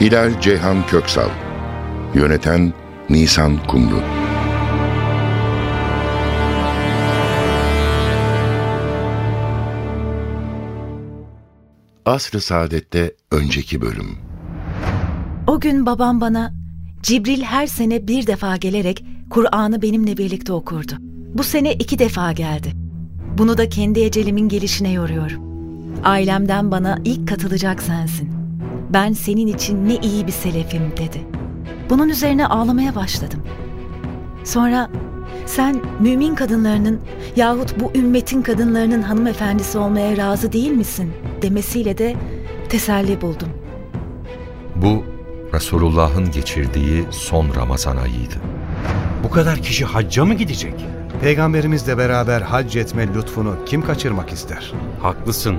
Hilal Ceyhan Köksal Yöneten Nisan Kumru Asr-ı Saadet'te önceki bölüm O gün babam bana Cibril her sene bir defa gelerek Kur'an'ı benimle birlikte okurdu. Bu sene iki defa geldi. Bunu da kendi ecelimin gelişine yoruyorum. Ailemden bana ilk katılacak sensin. Ben senin için ne iyi bir selefim dedi. Bunun üzerine ağlamaya başladım. Sonra sen mümin kadınlarının yahut bu ümmetin kadınlarının hanımefendisi olmaya razı değil misin demesiyle de teselli buldum. Bu Resulullah'ın geçirdiği son Ramazan ayıydı. Bu kadar kişi hacca mı gidecek? Peygamberimizle beraber hac etme lütfunu kim kaçırmak ister? Haklısın.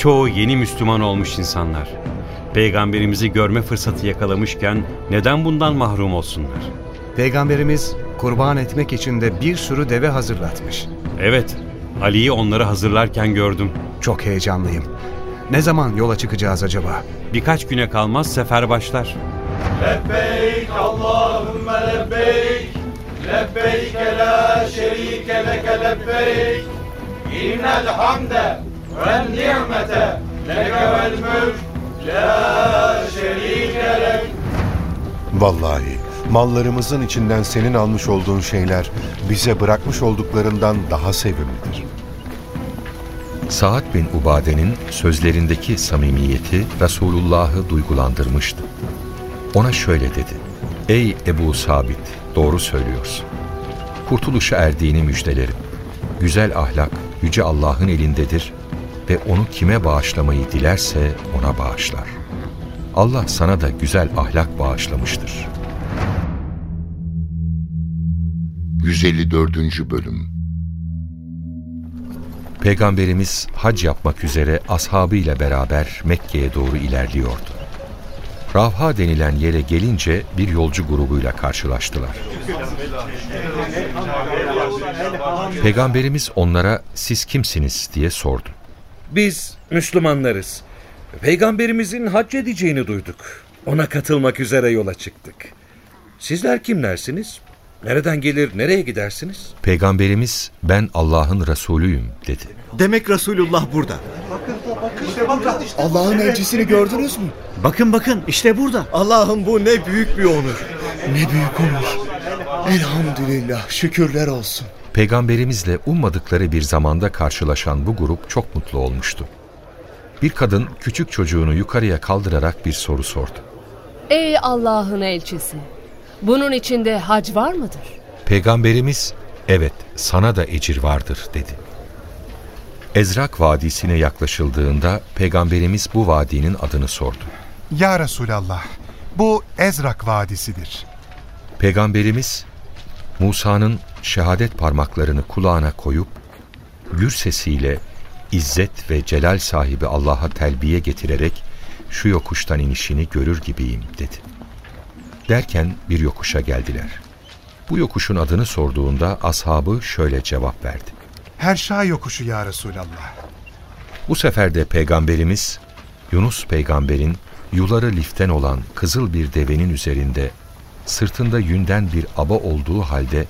Çoğu yeni Müslüman olmuş insanlar. Peygamberimizi görme fırsatı yakalamışken neden bundan mahrum olsunlar? Peygamberimiz kurban etmek için de bir sürü deve hazırlatmış. Evet, Ali'yi onları hazırlarken gördüm. Çok heyecanlıyım. Ne zaman yola çıkacağız acaba? Birkaç güne kalmaz sefer başlar. Lebbeyk Allahümme lebbeyk Lebbeyk la şerike leke lebbeyk İnnel hamde vel ni'mete leke vel mülk la. Vallahi mallarımızın içinden senin almış olduğun şeyler bize bırakmış olduklarından daha sevimlidir. Saad bin Ubade'nin sözlerindeki samimiyeti Resulullah'ı duygulandırmıştı. Ona şöyle dedi. Ey Ebu Sabit, doğru söylüyorsun. Kurtuluşa erdiğini müjdelerim. Güzel ahlak yüce Allah'ın elindedir ve onu kime bağışlamayı dilerse ona bağışlar. Allah sana da güzel ahlak bağışlamıştır. 154. Bölüm Peygamberimiz hac yapmak üzere ashabıyla beraber Mekke'ye doğru ilerliyordu. Ravha denilen yere gelince bir yolcu grubuyla karşılaştılar. Peygamberimiz onlara siz kimsiniz diye sordu. Biz Müslümanlarız. Peygamberimizin hac edeceğini duyduk. Ona katılmak üzere yola çıktık. Sizler kimlersiniz? Nereden gelir, nereye gidersiniz? Peygamberimiz ben Allah'ın Resulüyüm dedi. Demek Resulullah burada. Allah'ın elçisini gördünüz mü? Bakın bakın işte burada. Allah'ım bu ne büyük bir onur. Ne büyük onur. Elhamdülillah şükürler olsun. Peygamberimizle ummadıkları bir zamanda karşılaşan bu grup çok mutlu olmuştu. Bir kadın küçük çocuğunu yukarıya kaldırarak bir soru sordu. Ey Allah'ın elçisi! Bunun içinde hac var mıdır? Peygamberimiz evet sana da ecir vardır dedi. Ezrak Vadisi'ne yaklaşıldığında Peygamberimiz bu vadinin adını sordu. Ya Resulallah, bu Ezrak Vadisi'dir. Peygamberimiz Musa'nın şehadet parmaklarını kulağına koyup gür sesiyle İzzet ve celal sahibi Allah'a telbiye getirerek şu yokuştan inişini görür gibiyim dedi. Derken bir yokuşa geldiler. Bu yokuşun adını sorduğunda ashabı şöyle cevap verdi. Herşa yokuşu ya Resulallah. Bu sefer de Peygamberimiz Yunus peygamberin yuları liften olan kızıl bir devenin üzerinde sırtında yünden bir aba olduğu halde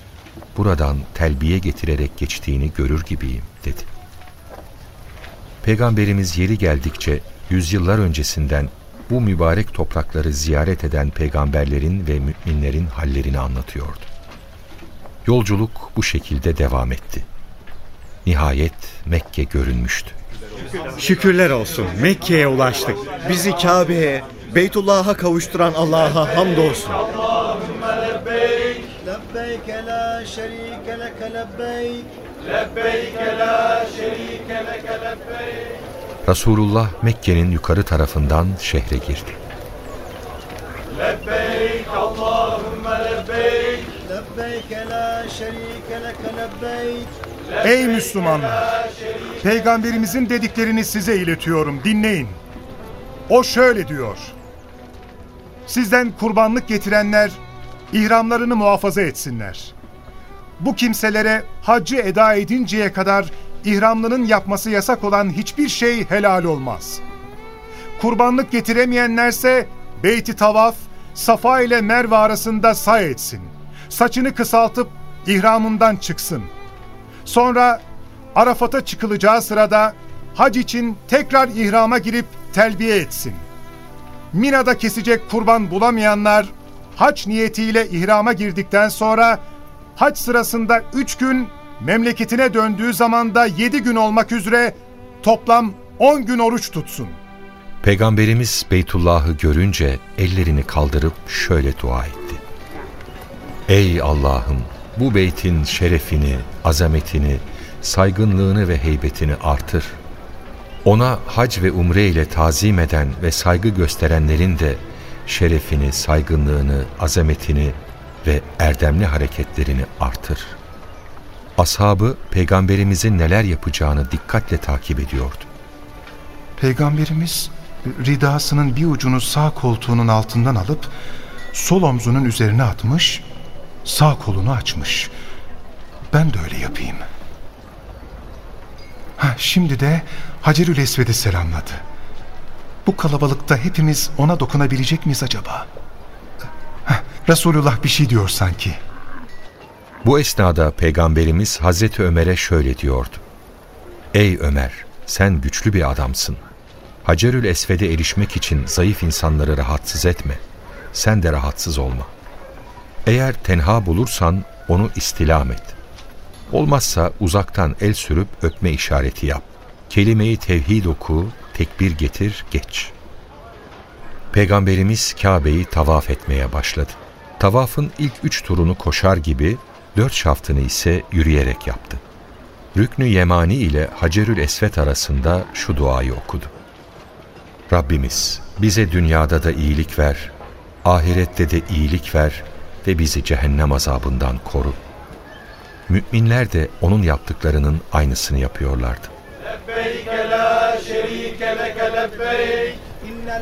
buradan telbiye getirerek geçtiğini görür gibiyim dedi. Peygamberimiz yeri geldikçe yüzyıllar öncesinden bu mübarek toprakları ziyaret eden peygamberlerin ve müminlerin hallerini anlatıyordu. Yolculuk bu şekilde devam etti. Nihayet Mekke görünmüştü. Şükürler olsun Mekke'ye ulaştık. Bizi Kabe'ye, Beytullah'a kavuşturan Allah'a hamdolsun. لبيك لا شريك لك لبيك لبيك لا شريك لك لبيك Resulullah Mekke'nin yukarı tarafından şehre girdi. لبيك اللهم لبيك لبيك لا شريك لك لبيك Ey Müslümanlar! Peygamberimizin dediklerini size iletiyorum. Dinleyin. O şöyle diyor. Sizden kurbanlık getirenler ihramlarını muhafaza etsinler. Bu kimselere haccı eda edinceye kadar ihramlının yapması yasak olan hiçbir şey helal olmaz. Kurbanlık getiremeyenlerse beyti tavaf, Safa ile Merve arasında say etsin. Saçını kısaltıp ihramından çıksın. Sonra Arafat'a çıkılacağı sırada hac için tekrar ihrama girip telbiye etsin. Mina'da kesecek kurban bulamayanlar hac niyetiyle ihrama girdikten sonra hac sırasında üç gün memleketine döndüğü zaman da yedi gün olmak üzere toplam on gün oruç tutsun. Peygamberimiz Beytullah'ı görünce ellerini kaldırıp şöyle dua etti. Ey Allah'ım bu beytin şerefini, azametini, saygınlığını ve heybetini artır. Ona hac ve umre ile tazim eden ve saygı gösterenlerin de şerefini, saygınlığını, azametini ve erdemli hareketlerini artır. Ashabı peygamberimizin neler yapacağını dikkatle takip ediyordu. Peygamberimiz ridasının bir ucunu sağ koltuğunun altından alıp sol omzunun üzerine atmış, sağ kolunu açmış. Ben de öyle yapayım. Ha, şimdi de Hacerül Esved'i selamladı. Bu kalabalıkta hepimiz ona dokunabilecek miyiz acaba? Resulullah bir şey diyor sanki. Bu esnada Peygamberimiz Hazreti Ömer'e şöyle diyordu. Ey Ömer, sen güçlü bir adamsın. Hacerül Esved'e erişmek için zayıf insanları rahatsız etme. Sen de rahatsız olma. Eğer tenha bulursan onu istilam et. Olmazsa uzaktan el sürüp öpme işareti yap. Kelimeyi tevhid oku, tekbir getir, geç. Peygamberimiz Kabe'yi tavaf etmeye başladı. Tavafın ilk üç turunu koşar gibi, dört şaftını ise yürüyerek yaptı. Rüknü Yemani ile Hacerül Esvet arasında şu duayı okudu. Rabbimiz bize dünyada da iyilik ver, ahirette de iyilik ver ve bizi cehennem azabından koru. Müminler de onun yaptıklarının aynısını yapıyorlardı.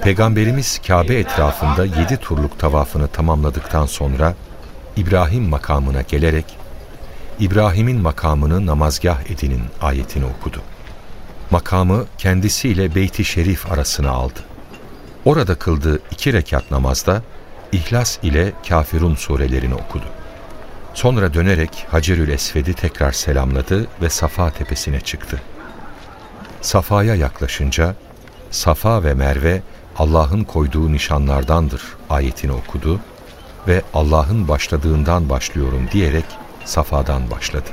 Peygamberimiz Kabe etrafında yedi turluk tavafını tamamladıktan sonra İbrahim makamına gelerek İbrahim'in makamını namazgah edinin ayetini okudu. Makamı kendisiyle Beyt-i Şerif arasına aldı. Orada kıldığı iki rekat namazda İhlas ile Kafirun surelerini okudu. Sonra dönerek Hacerül Esved'i tekrar selamladı ve Safa tepesine çıktı. Safa'ya yaklaşınca Safa ve Merve Allah'ın koyduğu nişanlardandır ayetini okudu ve Allah'ın başladığından başlıyorum diyerek Safa'dan başladı.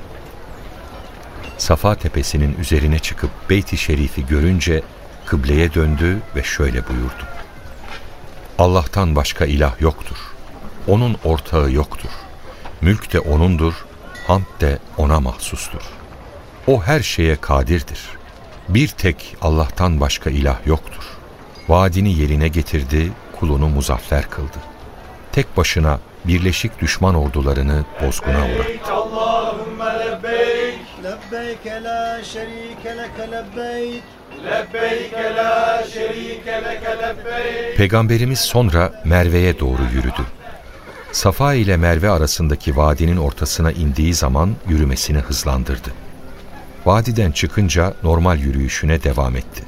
Safa tepesinin üzerine çıkıp Beyt-i Şerif'i görünce kıbleye döndü ve şöyle buyurdu. Allah'tan başka ilah yoktur. Onun ortağı yoktur. Mülk de O'nundur, hamd de O'na mahsustur. O her şeye kadirdir. Bir tek Allah'tan başka ilah yoktur. Vaadini yerine getirdi, kulunu muzaffer kıldı. Tek başına birleşik düşman ordularını bozguna uğrattı. لبيك لا شريك لك لبيك لبيك لا شريك لك لبيك Peygamberimiz sonra Merve'ye doğru yürüdü. Safa ile Merve arasındaki vadinin ortasına indiği zaman yürümesini hızlandırdı. Vadiden çıkınca normal yürüyüşüne devam etti.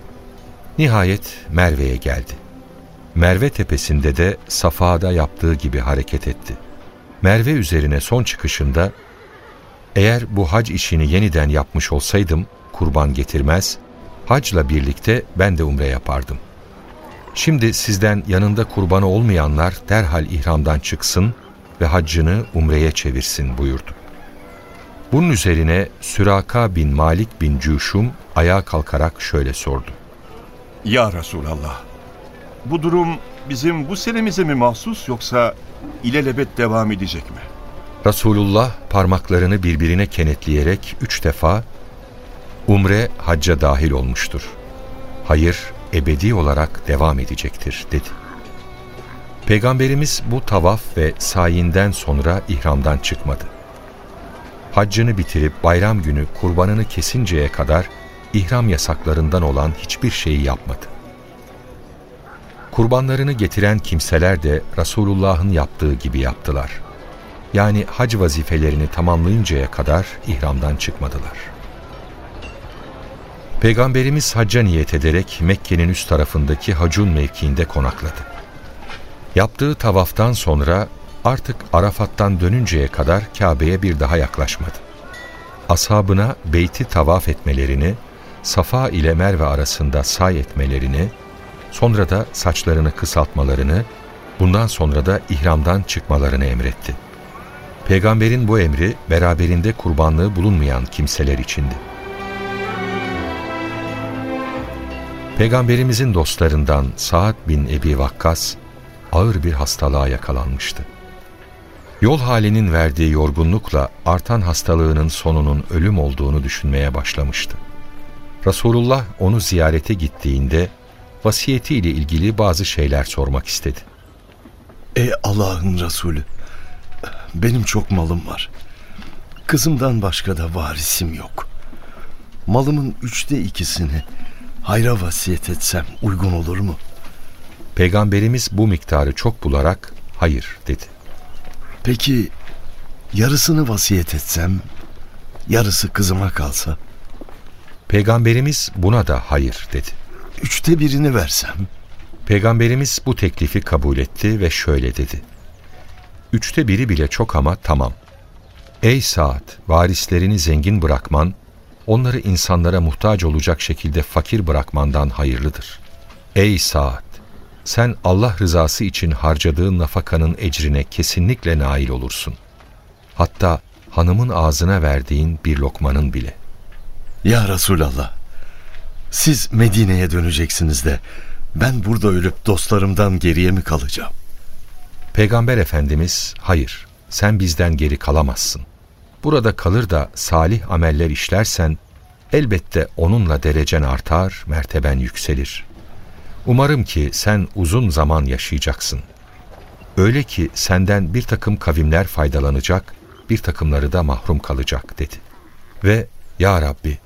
Nihayet Merve'ye geldi. Merve tepesinde de Safa'da yaptığı gibi hareket etti. Merve üzerine son çıkışında eğer bu hac işini yeniden yapmış olsaydım kurban getirmez, hacla birlikte ben de umre yapardım. Şimdi sizden yanında kurbanı olmayanlar derhal ihramdan çıksın ve haccını umreye çevirsin buyurdu. Bunun üzerine Süraka bin Malik bin Cüşum ayağa kalkarak şöyle sordu. Ya Resulallah, bu durum bizim bu senemize mi mahsus yoksa ilelebet devam edecek mi? Resulullah parmaklarını birbirine kenetleyerek üç defa Umre hacca dahil olmuştur. Hayır ebedi olarak devam edecektir dedi. Peygamberimiz bu tavaf ve sayinden sonra ihramdan çıkmadı. Haccını bitirip bayram günü kurbanını kesinceye kadar ihram yasaklarından olan hiçbir şeyi yapmadı. Kurbanlarını getiren kimseler de Resulullah'ın yaptığı gibi yaptılar. Yani hac vazifelerini tamamlayıncaya kadar ihramdan çıkmadılar. Peygamberimiz hacca niyet ederek Mekke'nin üst tarafındaki hacun mevkiinde konakladı. Yaptığı tavaftan sonra artık Arafat'tan dönünceye kadar Kabe'ye bir daha yaklaşmadı. Ashabına beyti tavaf etmelerini, Safa ile Merve arasında say etmelerini, sonra da saçlarını kısaltmalarını, bundan sonra da ihramdan çıkmalarını emretti. Peygamberin bu emri beraberinde kurbanlığı bulunmayan kimseler içindi. Peygamberimizin dostlarından Sa'd bin Ebi Vakkas ağır bir hastalığa yakalanmıştı. Yol halinin verdiği yorgunlukla artan hastalığının sonunun ölüm olduğunu düşünmeye başlamıştı. Resulullah onu ziyarete gittiğinde vasiyetiyle ilgili bazı şeyler sormak istedi. Ey Allah'ın Resulü, benim çok malım var. Kızımdan başka da varisim yok. Malımın üçte ikisini hayra vasiyet etsem uygun olur mu? Peygamberimiz bu miktarı çok bularak hayır dedi. Peki yarısını vasiyet etsem, yarısı kızıma kalsa? Peygamberimiz buna da hayır dedi. Üçte birini versem? Peygamberimiz bu teklifi kabul etti ve şöyle dedi. Üçte biri bile çok ama tamam. Ey Saad, varislerini zengin bırakman, onları insanlara muhtaç olacak şekilde fakir bırakmandan hayırlıdır. Ey Saad, sen Allah rızası için harcadığın nafakanın ecrine kesinlikle nail olursun. Hatta hanımın ağzına verdiğin bir lokmanın bile. Ya Resulallah, siz Medine'ye döneceksiniz de ben burada ölüp dostlarımdan geriye mi kalacağım? Peygamber Efendimiz, hayır sen bizden geri kalamazsın. Burada kalır da salih ameller işlersen elbette onunla derecen artar, merteben yükselir. Umarım ki sen uzun zaman yaşayacaksın. Öyle ki senden bir takım kavimler faydalanacak, bir takımları da mahrum kalacak dedi. Ve Ya Rabbi,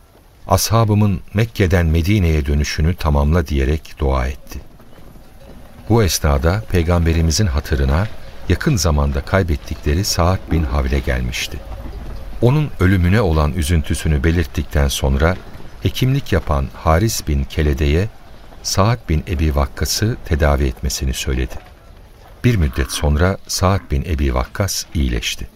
ashabımın Mekke'den Medine'ye dönüşünü tamamla diyerek dua etti. Bu esnada Peygamberimizin hatırına yakın zamanda kaybettikleri Sa'd bin Havle gelmişti. Onun ölümüne olan üzüntüsünü belirttikten sonra hekimlik yapan Haris bin Kelede'ye Sa'd bin Ebi Vakkas'ı tedavi etmesini söyledi. Bir müddet sonra Sa'd bin Ebi Vakkas iyileşti.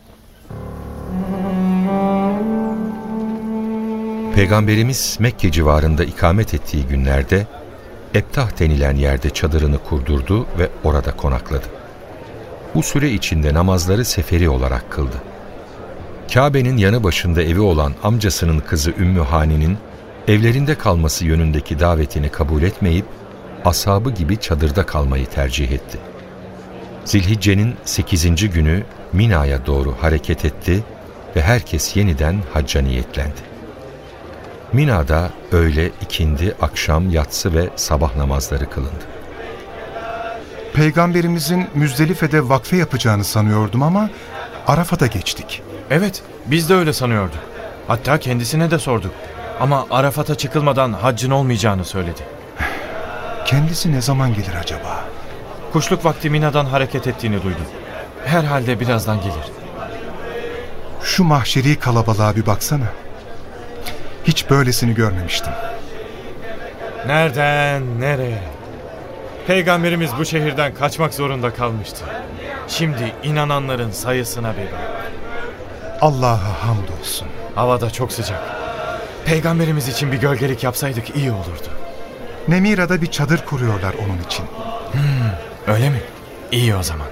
Peygamberimiz Mekke civarında ikamet ettiği günlerde Ebtah denilen yerde çadırını kurdurdu ve orada konakladı. Bu süre içinde namazları seferi olarak kıldı. Kabe'nin yanı başında evi olan amcasının kızı Ümmü Hani'nin evlerinde kalması yönündeki davetini kabul etmeyip ashabı gibi çadırda kalmayı tercih etti. Zilhicce'nin 8. günü Mina'ya doğru hareket etti ve herkes yeniden hacca niyetlendi. Mina'da öğle, ikindi, akşam, yatsı ve sabah namazları kılındı. Peygamberimizin Müzdelife'de vakfe yapacağını sanıyordum ama Arafat'a geçtik. Evet, biz de öyle sanıyorduk. Hatta kendisine de sorduk. Ama Arafat'a çıkılmadan haccın olmayacağını söyledi. Kendisi ne zaman gelir acaba? Kuşluk vakti Mina'dan hareket ettiğini duydum. Herhalde birazdan gelir. Şu mahşeri kalabalığa bir baksana. Hiç böylesini görmemiştim. Nereden nereye? Peygamberimiz bu şehirden kaçmak zorunda kalmıştı. Şimdi inananların sayısına bir bak. Allah'a hamdolsun. Hava da çok sıcak. Peygamberimiz için bir gölgelik yapsaydık iyi olurdu. Nemira'da bir çadır kuruyorlar onun için. Hmm, öyle mi? İyi o zaman.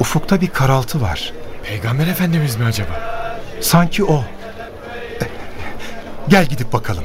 Ufukta bir karaltı var. Peygamber Efendimiz mi acaba? Sanki o. Gel gidip bakalım.